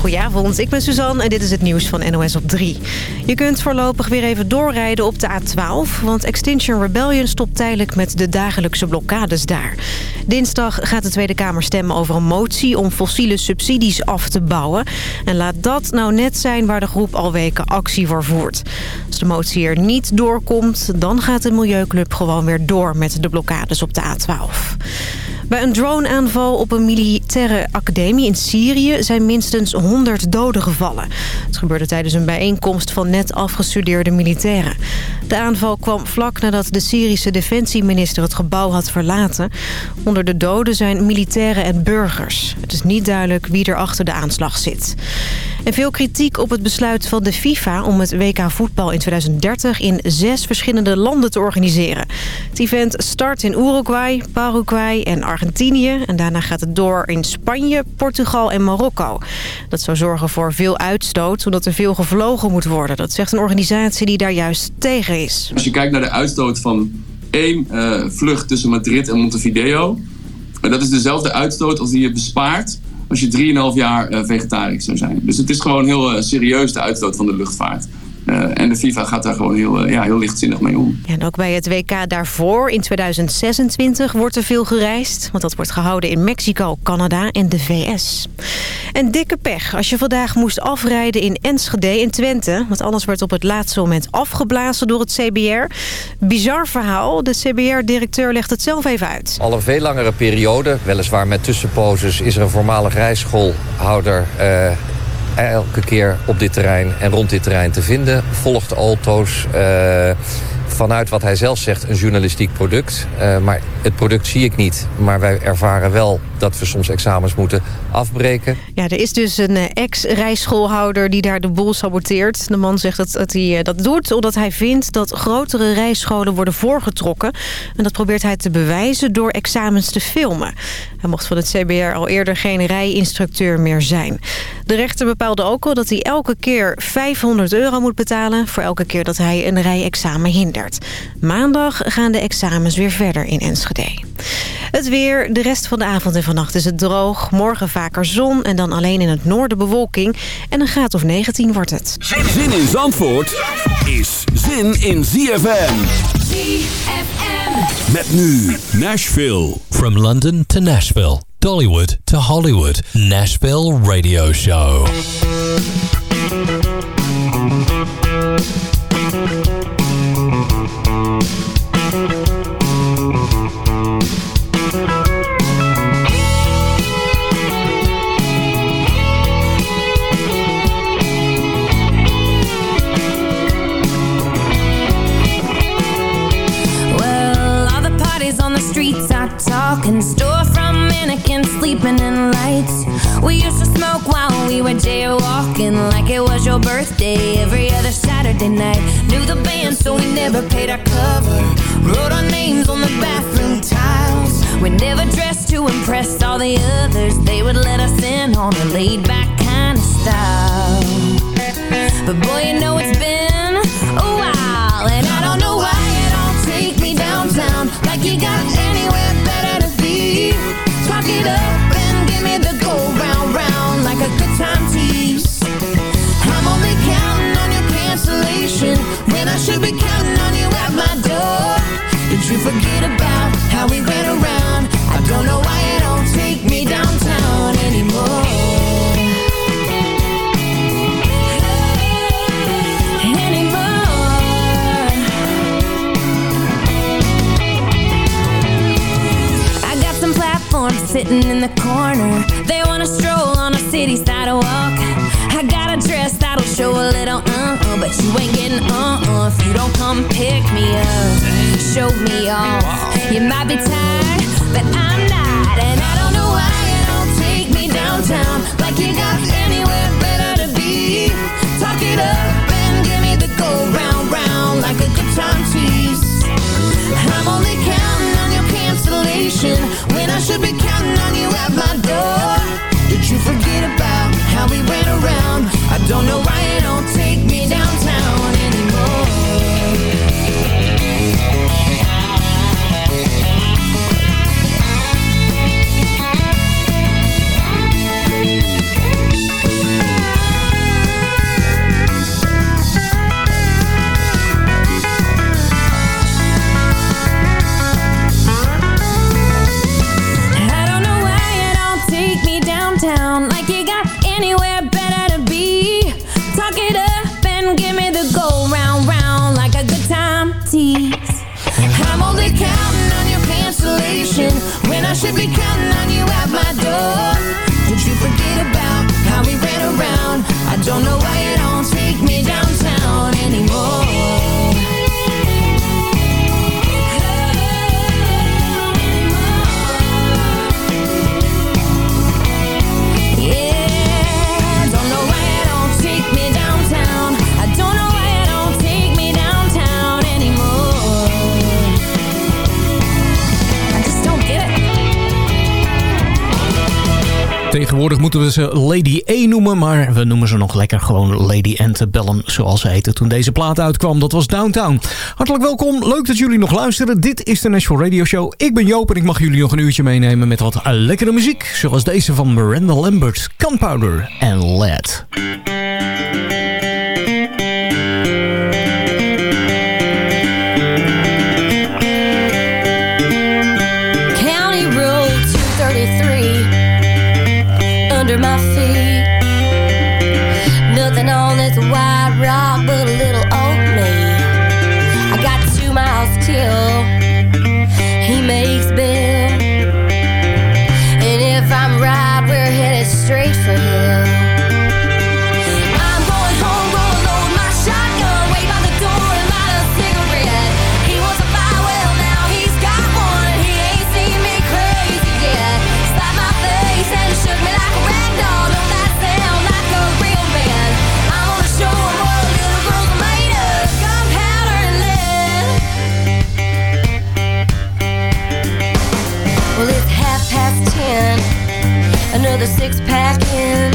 Goedenavond, ik ben Suzanne en dit is het nieuws van NOS op 3. Je kunt voorlopig weer even doorrijden op de A12... want Extinction Rebellion stopt tijdelijk met de dagelijkse blokkades daar. Dinsdag gaat de Tweede Kamer stemmen over een motie... om fossiele subsidies af te bouwen. En laat dat nou net zijn waar de groep al weken actie voor voert. Als de motie er niet doorkomt, dan gaat de Milieuclub gewoon weer door... met de blokkades op de A12. Bij een droneaanval op een militaire academie in Syrië zijn minstens 100 doden gevallen. Het gebeurde tijdens een bijeenkomst van net afgestudeerde militairen. De aanval kwam vlak nadat de Syrische defensieminister het gebouw had verlaten. Onder de doden zijn militairen en burgers. Het is niet duidelijk wie er achter de aanslag zit. En veel kritiek op het besluit van de FIFA om het WK voetbal in 2030 in zes verschillende landen te organiseren. Het event start in Uruguay, Paraguay en Argentinië. En daarna gaat het door in Spanje, Portugal en Marokko. Zou zorgen voor veel uitstoot, omdat er veel gevlogen moet worden. Dat zegt een organisatie die daar juist tegen is. Als je kijkt naar de uitstoot van één uh, vlucht tussen Madrid en Montevideo... dat is dezelfde uitstoot als die je bespaart als je 3,5 jaar uh, vegetarisch zou zijn. Dus het is gewoon heel serieus de uitstoot van de luchtvaart. Uh, en de FIFA gaat daar gewoon heel, uh, ja, heel lichtzinnig mee om. En ook bij het WK daarvoor in 2026 wordt er veel gereisd. Want dat wordt gehouden in Mexico, Canada en de VS. En dikke pech als je vandaag moest afrijden in Enschede in Twente. Want alles werd op het laatste moment afgeblazen door het CBR. Bizar verhaal. De CBR-directeur legt het zelf even uit. Al een veel langere periode, weliswaar met tussenposes... is er een voormalig rijschoolhouder... Uh, elke keer op dit terrein en rond dit terrein te vinden. Volgt auto's uh, vanuit wat hij zelf zegt een journalistiek product. Uh, maar het product zie ik niet. Maar wij ervaren wel dat we soms examens moeten afbreken. Ja, er is dus een ex-rijschoolhouder die daar de boel saboteert. De man zegt dat, dat hij dat doet omdat hij vindt dat grotere rijscholen worden voorgetrokken. En dat probeert hij te bewijzen door examens te filmen. Hij mocht van het CBR al eerder geen rijinstructeur meer zijn. De rechter bepaalde ook al dat hij elke keer 500 euro moet betalen... voor elke keer dat hij een rijexamen hindert. Maandag gaan de examens weer verder in Enschede. Het weer, de rest van de avond en vannacht is het droog. Morgen vaker zon en dan alleen in het noorden bewolking. En een graad of 19 wordt het. Zin in Zandvoort is zin in ZFM. ZFM. Met nu Nashville. From London to Nashville. Dollywood to Hollywood. Nashville Radio Show. Talking store from mannequins sleeping in lights. We used to smoke while we were jaywalking like it was your birthday every other saturday night. Knew the band so we never paid our cover. Wrote our names on the bathroom tiles. We never dressed to impress all the others. They would let us in on a laid back kind of style. But boy you know it's been a while and i don't know why you don't take me downtown. Like you got Talk Tegenwoordig moeten we ze Lady E noemen, maar we noemen ze nog lekker gewoon Lady Antebellum, zoals ze heette toen deze plaat uitkwam. Dat was Downtown. Hartelijk welkom, leuk dat jullie nog luisteren. Dit is de Nashville Radio Show. Ik ben Joop en ik mag jullie nog een uurtje meenemen met wat lekkere muziek. Zoals deze van Miranda Lambert, Gunpowder en Lead. Another six pack in.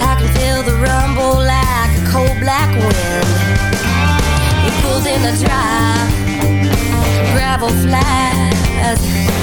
I can feel the rumble like a cold black wind. He pulls in the drive, gravel flies.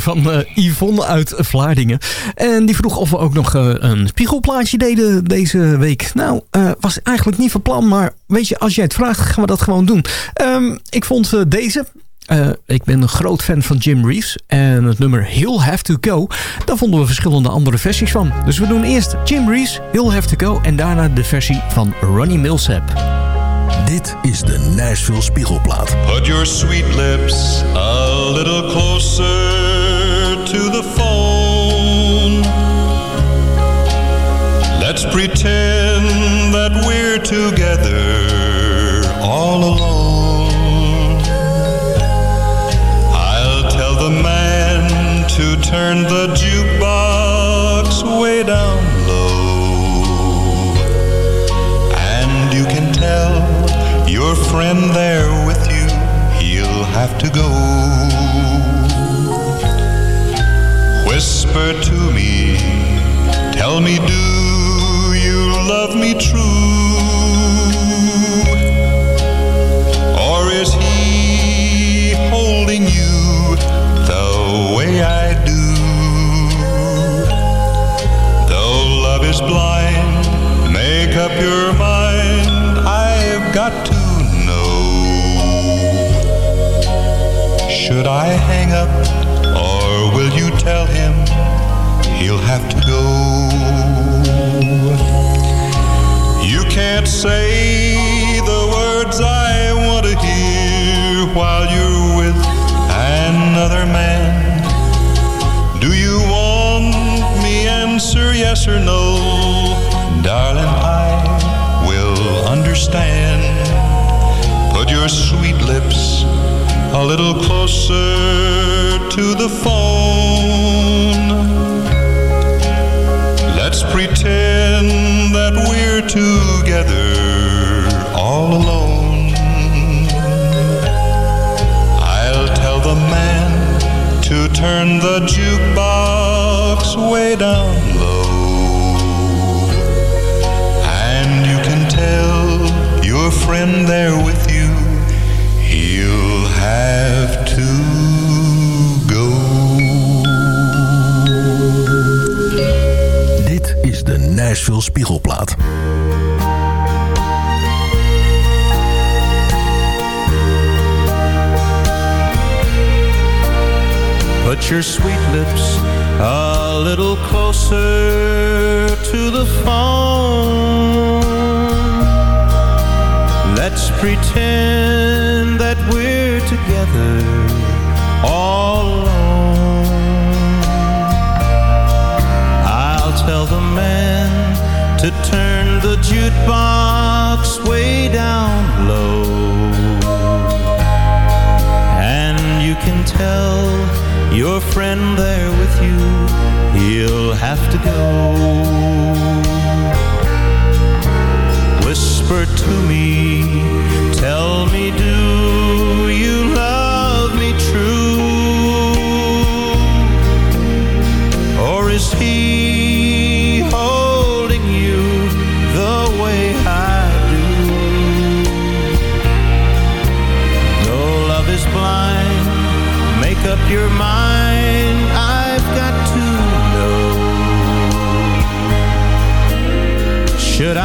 Van eh, Yvonne uit Vlaardingen. En die vroeg of we ook nog eh, een spiegelplaatje deden deze week. Nou, eh, was eigenlijk niet van plan. Maar weet je, als jij het vraagt, gaan we dat gewoon doen. Ehm, ik vond deze... Eh, ik ben een groot fan van Jim Reeves. En het nummer He'll Have To Go. Daar vonden we verschillende andere versies van. Dus we doen eerst Jim Reeves, He'll Have To Go. En daarna de versie van Ronnie Millsap. Dit is de Nashville Spiegelplaat. Put your sweet lips a little closer turn the jukebox way down low. And you can tell your friend there with you, he'll have to go. Whisper to me, tell me, do you love me true? Up your mind, I've got to know. Should I hang up, or will you tell him he'll have to go? You can't say the words I want to hear while you're with another man. Do you want me answer yes or no? Darling, I will understand. Put your sweet lips a little closer to the phone. Let's pretend that we're together all alone. I'll tell the man to turn the jukebox Nashville Spiegelplaat. Put your sweet lips a little closer to the phone. Let's pretend that we're together all to turn the jukebox way down low. And you can tell your friend there with you, he'll have to go. Whisper to me, tell me, do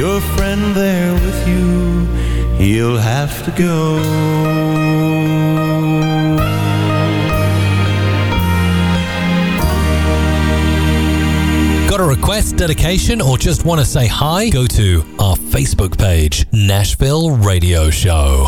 your friend there with you, he'll have to go. Got a request, dedication, or just want to say hi? Go to our Facebook page, Nashville Radio Show.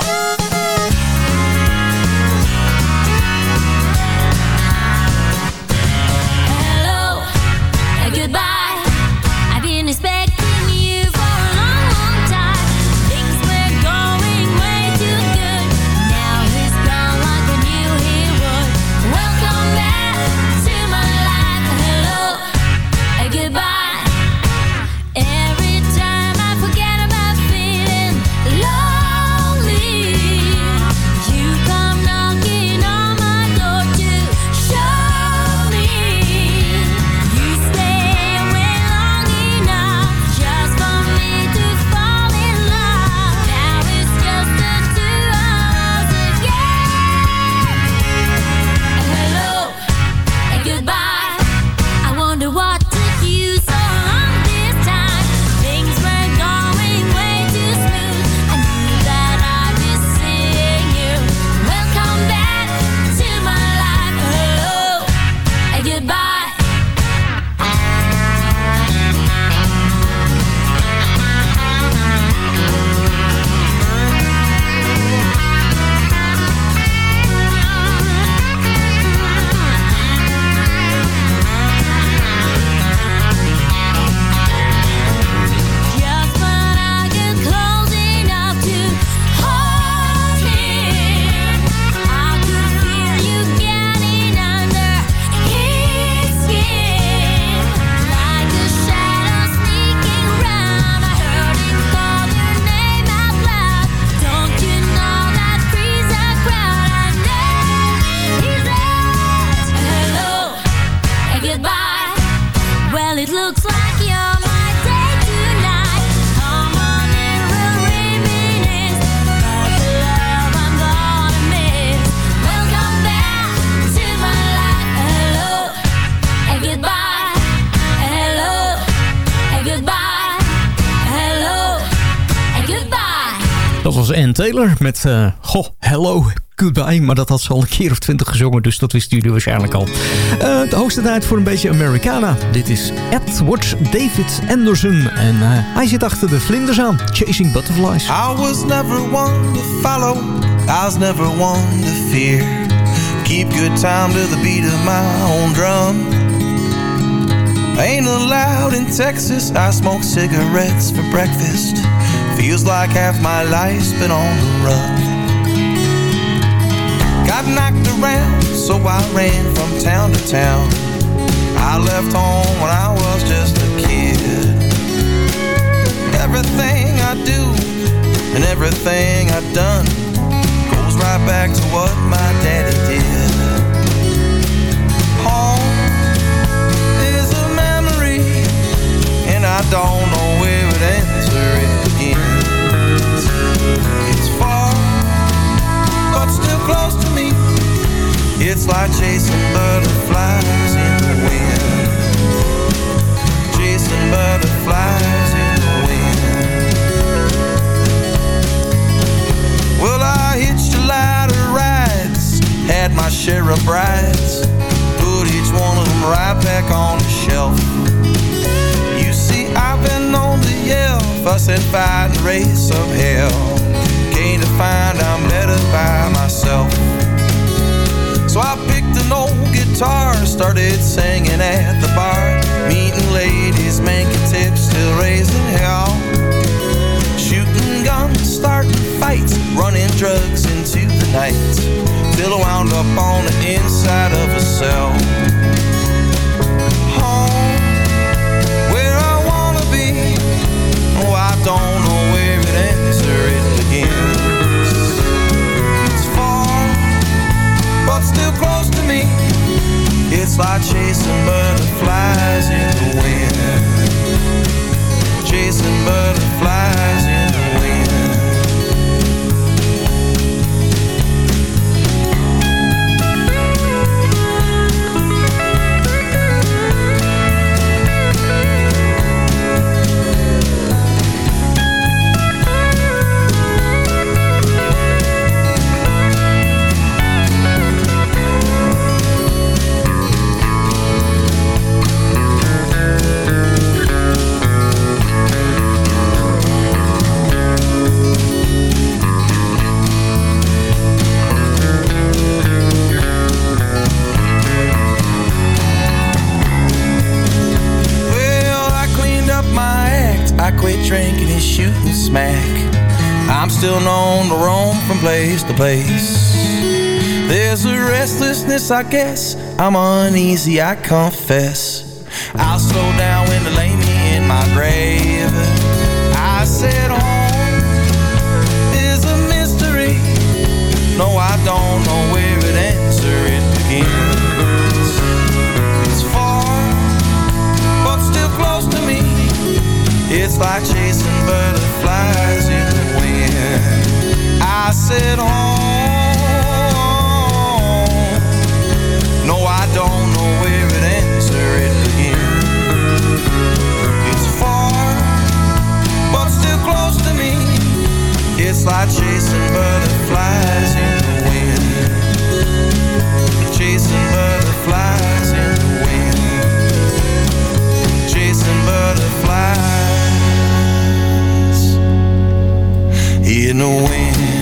Met uh, Goh, Hello, Goodbye. Maar dat had ze al een keer of twintig gezongen, dus dat wisten jullie waarschijnlijk al. Uh, de hoogste tijd voor een beetje Americana. Dit is Edward David Anderson. En uh, hij zit achter de vlinders aan, Chasing Butterflies. I was never one to follow, I was never one to fear. Keep good time to the beat of my own drum. Ain't allowed in Texas, I smoke cigarettes for breakfast. Feels like half my life's been on the run. Got knocked around, so I ran from town to town. I left home when I was just a kid. Everything I do and everything I've done goes right back to what my daddy did. Home is a memory, and I don't know where It's like chasing butterflies in the wind. Chasing butterflies in the wind. Well, I hitched a lot of rides, had my share of brides, put each one of them right back on the shelf. You see, I've been known to yell, fuss and fight and race of hell. Came to find I'm better by myself. So I picked an old guitar, started singing at the bar, meeting ladies, making tips, still raising hell. Shooting guns, starting fights, running drugs into the night, till I wound up on the inside of a cell. Home, where I wanna be, oh I don't know where it ends or it begins. It's like chasing butterflies in the wind. Chasing butterflies place to. There's a restlessness, I guess. I'm uneasy, I confess. I'll slow down when they lay me in my grave. I said home is a mystery. No, I don't know where it ends or it begins. It's far but still close to me. It's like chasing butterflies in the wind. I said home. It's like chasing butterflies in the wind. Chasing butterflies in the wind chasing butterflies in the wind.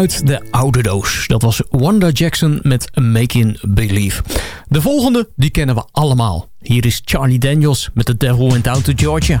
Uit de oude doos. Dat was Wanda Jackson met Making Believe. De volgende, die kennen we allemaal. Hier is Charlie Daniels met The Devil Went Down to Georgia.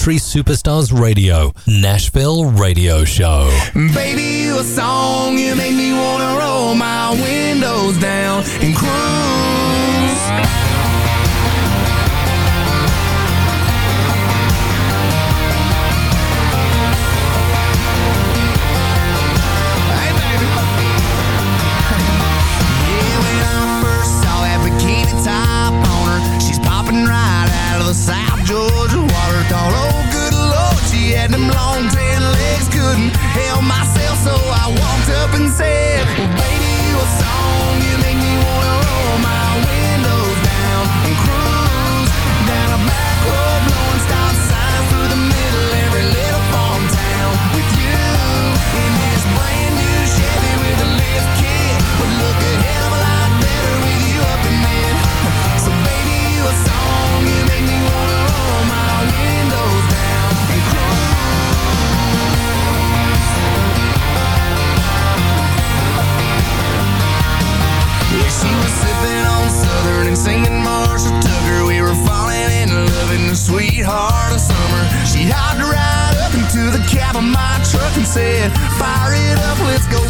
Country Superstars Radio, Nashville Radio Show. Baby, a song, you make me wanna roll my windows down and cruise. and said, fire it up, let's go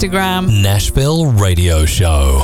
Instagram. Nashville Radio Show.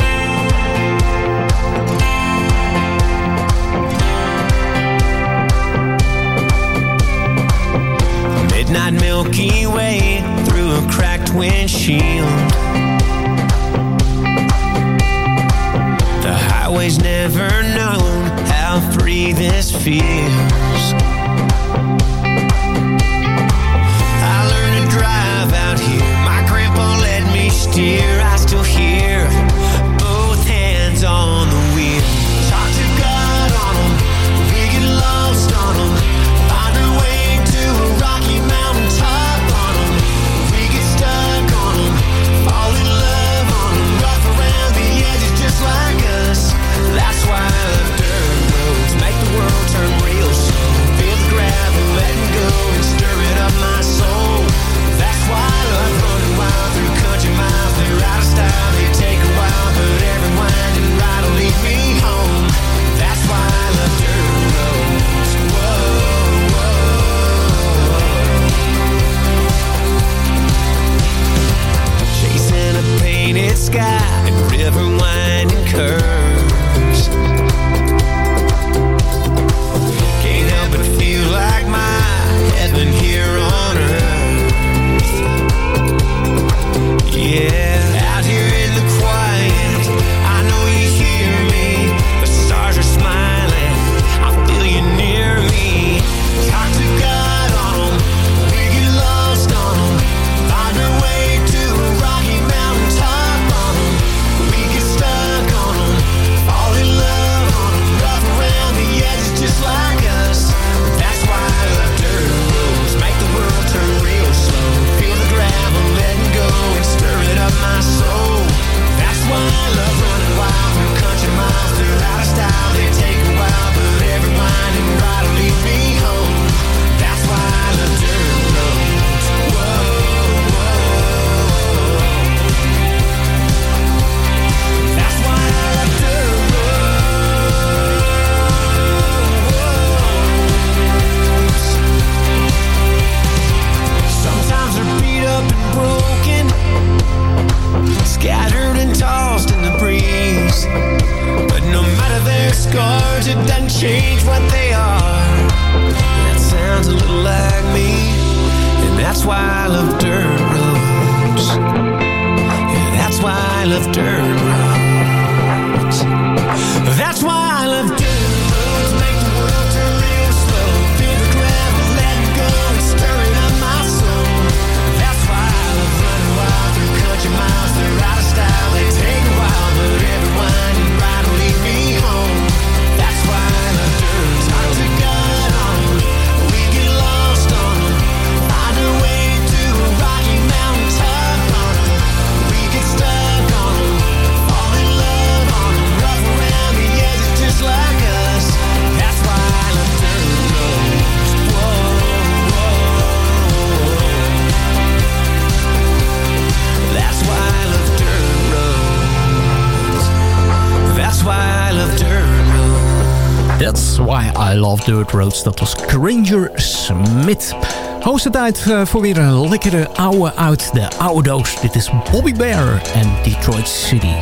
Dirt Roads. Dat was Granger Smith. Hoogste tijd eh, voor weer een lekkere ouwe uit de oude doos. Dit is Bobby Bear en Detroit City.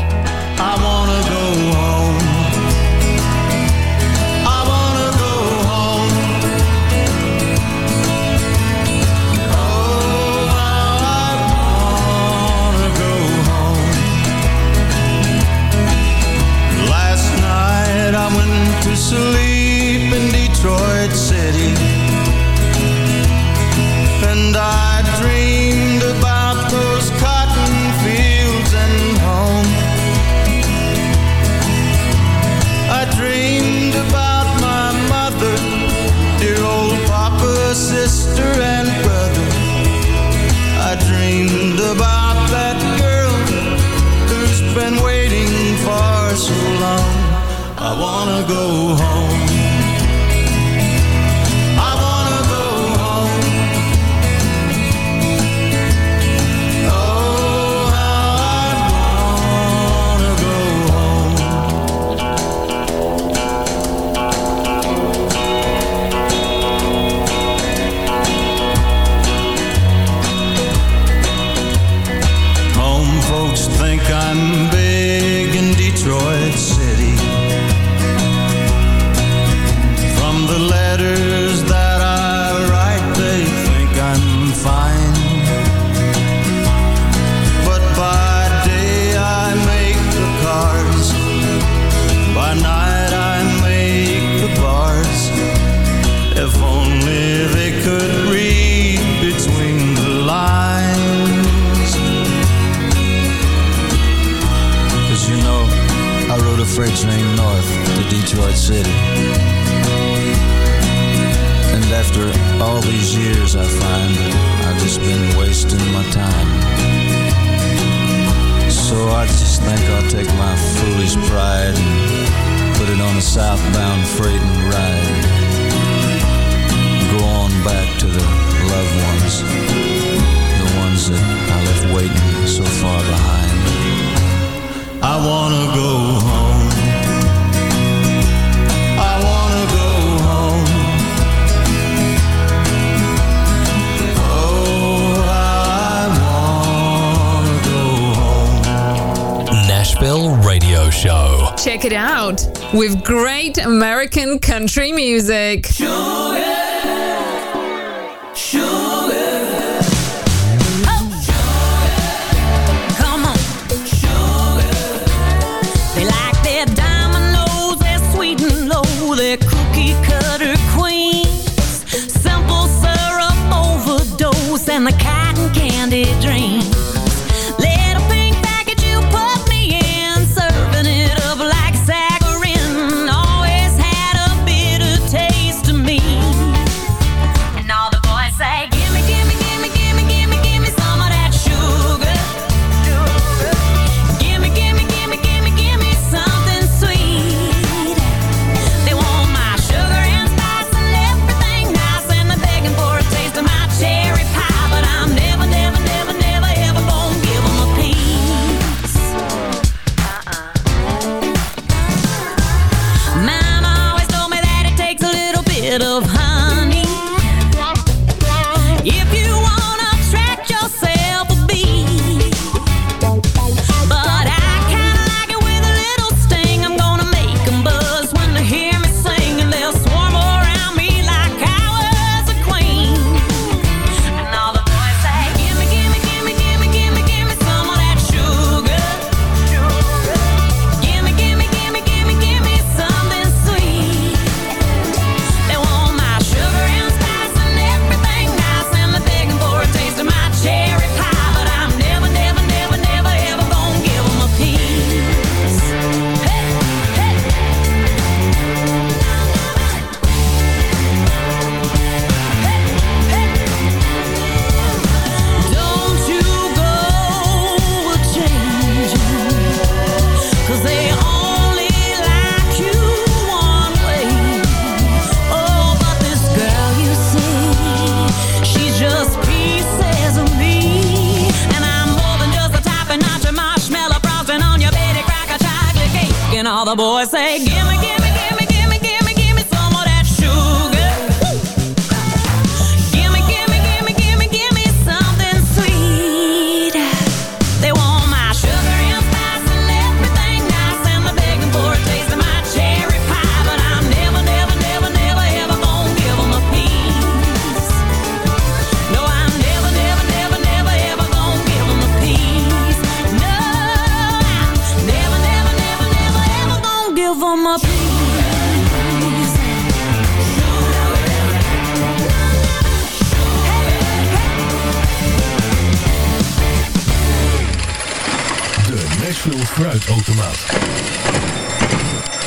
check it out with great American country music. Sure.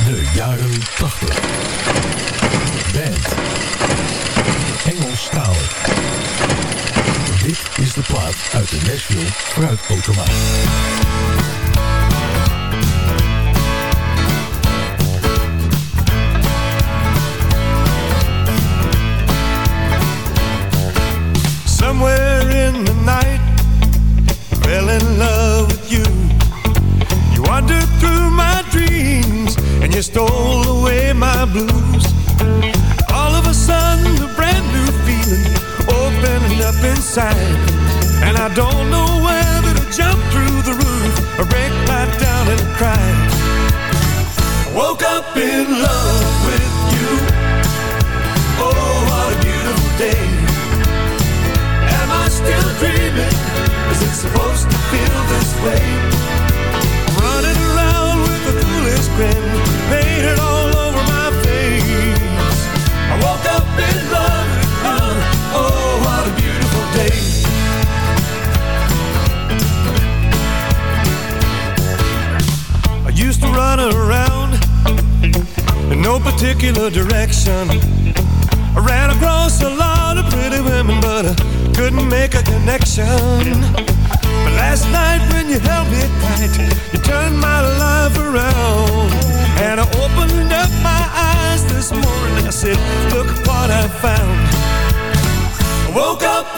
De jaren 80. Band. Engelstalig. Dit is de plaat uit de Nashville Fruitautomaat.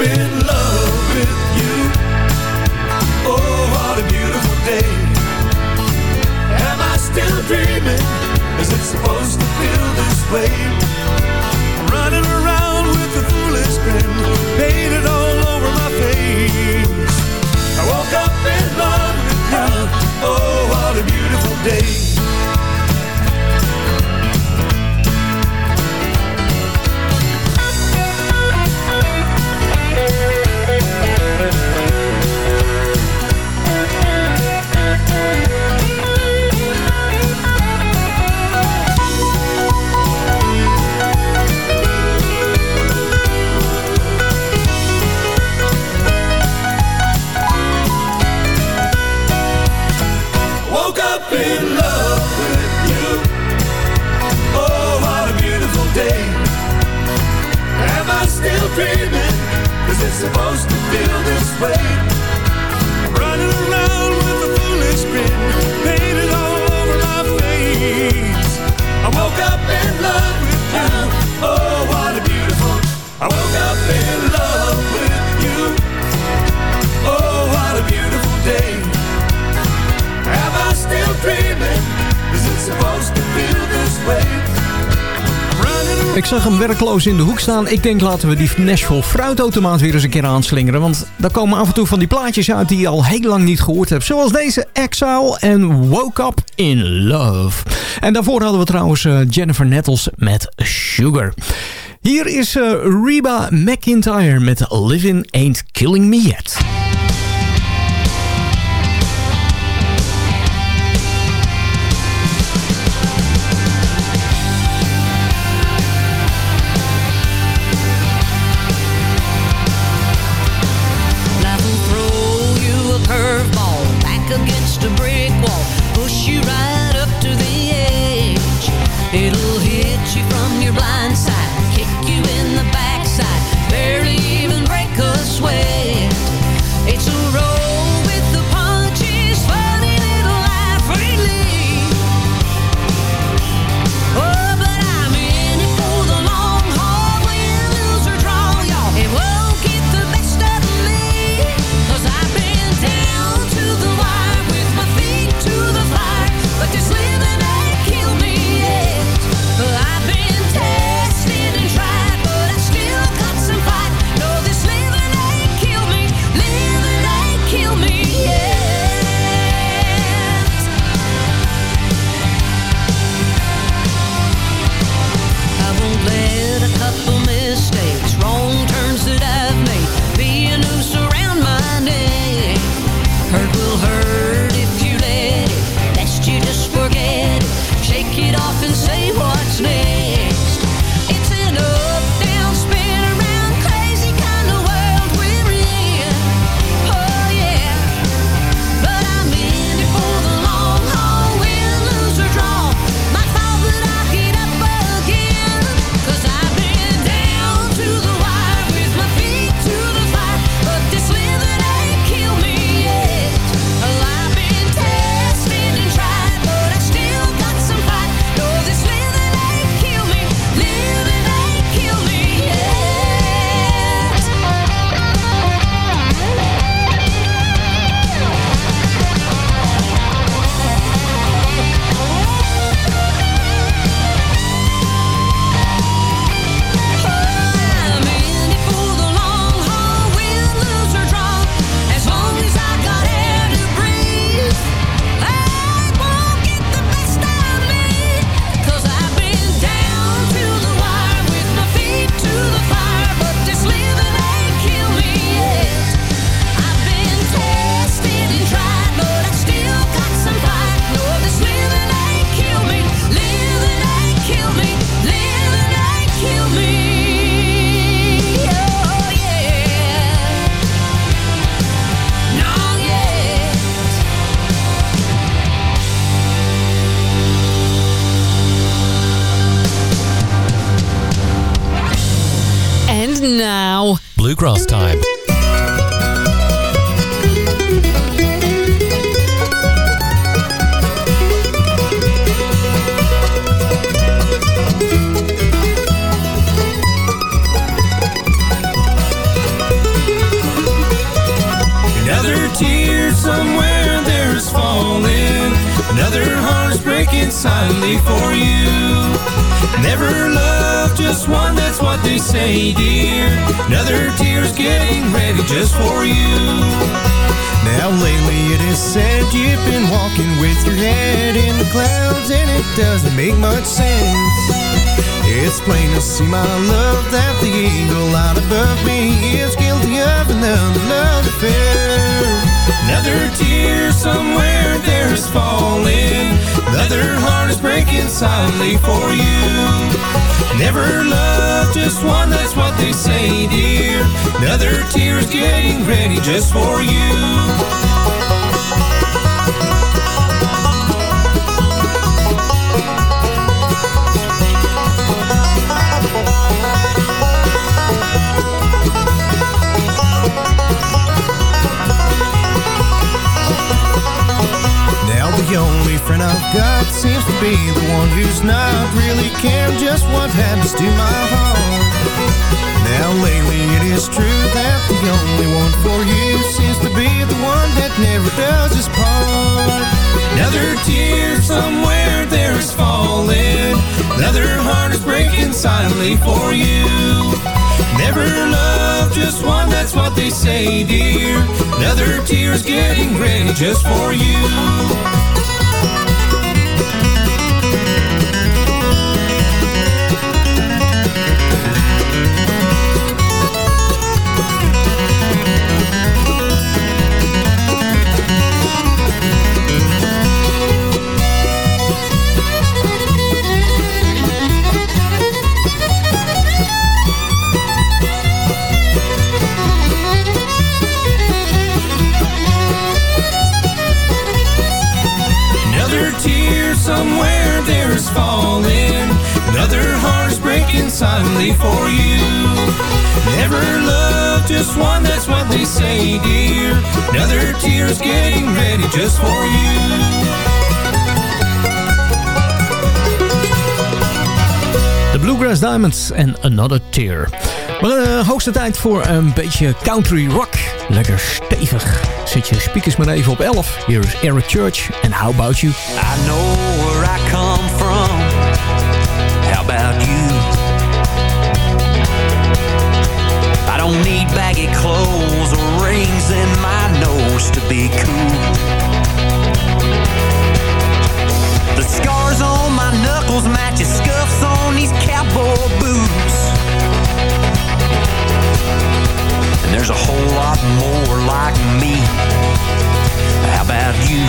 in love with you Oh, what a beautiful day Am I still dreaming? Is it supposed to feel this way? dreaming. Is it supposed to feel this way? Running around with a foolish grin Painted all over my face. I woke up in love with you. Oh, what a beautiful I woke up in love with you. Oh, what a beautiful day. Am I still dreaming? Is it supposed to Ik zag hem werkloos in de hoek staan. Ik denk laten we die Nashville fruitautomaat weer eens een keer aanslingeren. Want daar komen af en toe van die plaatjes uit die je al heel lang niet gehoord hebt. Zoals deze Exile en Woke Up in Love. En daarvoor hadden we trouwens eh, Jennifer Nettles met Sugar. Hier is eh, Reba McIntyre met Living Ain't Killing Me Yet. Is silently for you. Never loved just one, that's what they say, dear. Another tear's getting ready just for you. Now friend I've got seems to be the one who's not really caring just what happens to my heart. Now lately it is true that the only one for you seems to be the one that never does his part. Another tear somewhere there is falling. Another heart is breaking silently for you. Never loved just one, that's what they say, dear. Another tear is getting ready just for you. Silently for you. Never loved just one, that's what they say, dear. Another tear's getting ready just for you. De Bluegrass Diamonds en Another Tear. Maar uh, hoogste tijd voor een beetje country rock. Lekker stevig. Zet je speakers maar even op 11. Hier is Eric Church en How About You. I know where I come from. baggy clothes, rings in my nose to be cool. The scars on my knuckles match the scuffs on these cowboy boots. And there's a whole lot more like me. How about you?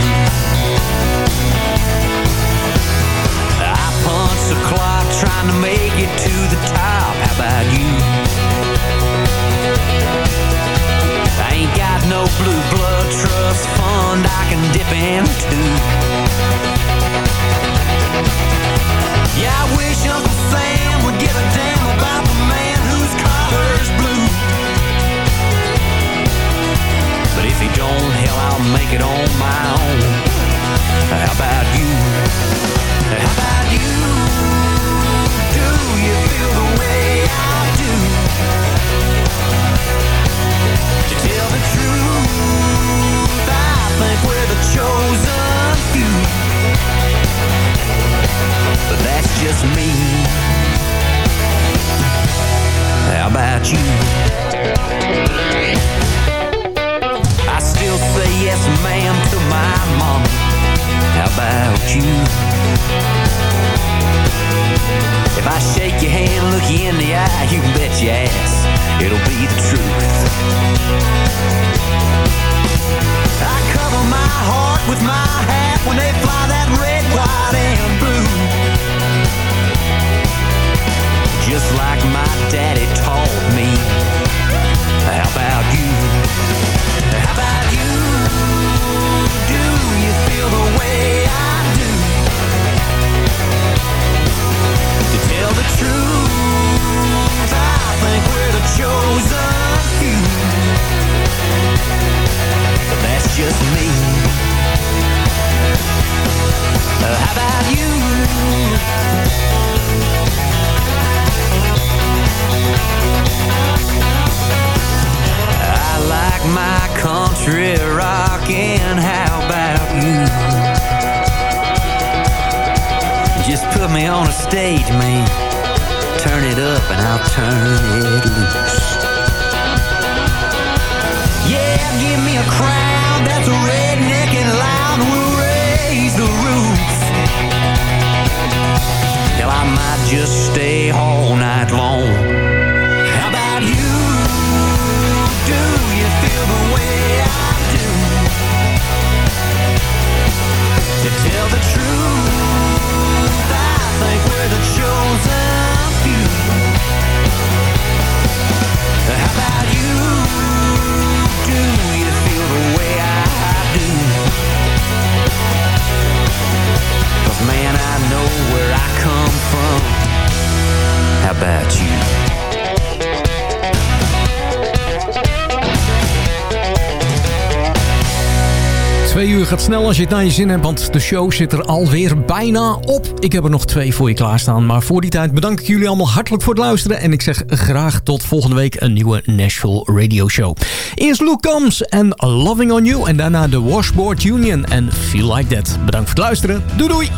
I punch the clock trying to make it to the top. How about you? Sleeping too. Yeah, I can dip in Yeah I wish Uncle Sam would give a damn about the man whose collar's blue. But if he don't, hell, I'll make it on my own. How about you? How about you? Do you feel the way I do? You? Tell the truth. I think we're the chosen few, but that's just me How about you I still say yes, ma'am, to my mama. How about you? If I shake your hand, look you in the eye, you can bet your ass it'll be the truth. Als je het naar je zin hebt, want de show zit er alweer bijna op. Ik heb er nog twee voor je klaarstaan, maar voor die tijd bedank ik jullie allemaal hartelijk voor het luisteren. En ik zeg graag tot volgende week een nieuwe Nashville Radio Show. Eerst Luke Combs en Loving On You en daarna de Washboard Union en Feel Like That. Bedankt voor het luisteren. Doei doei!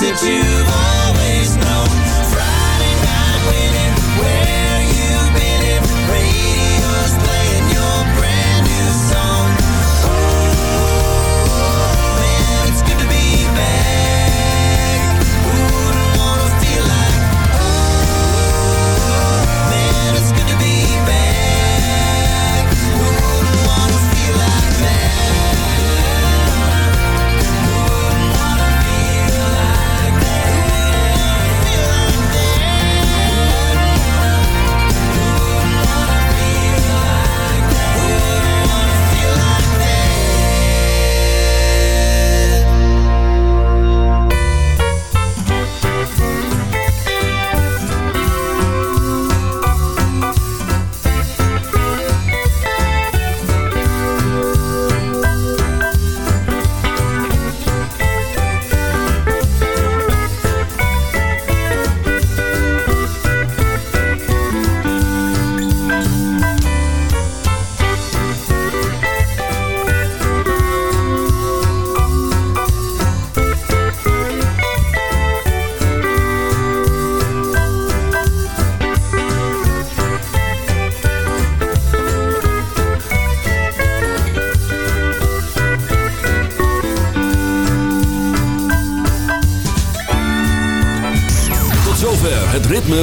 that you've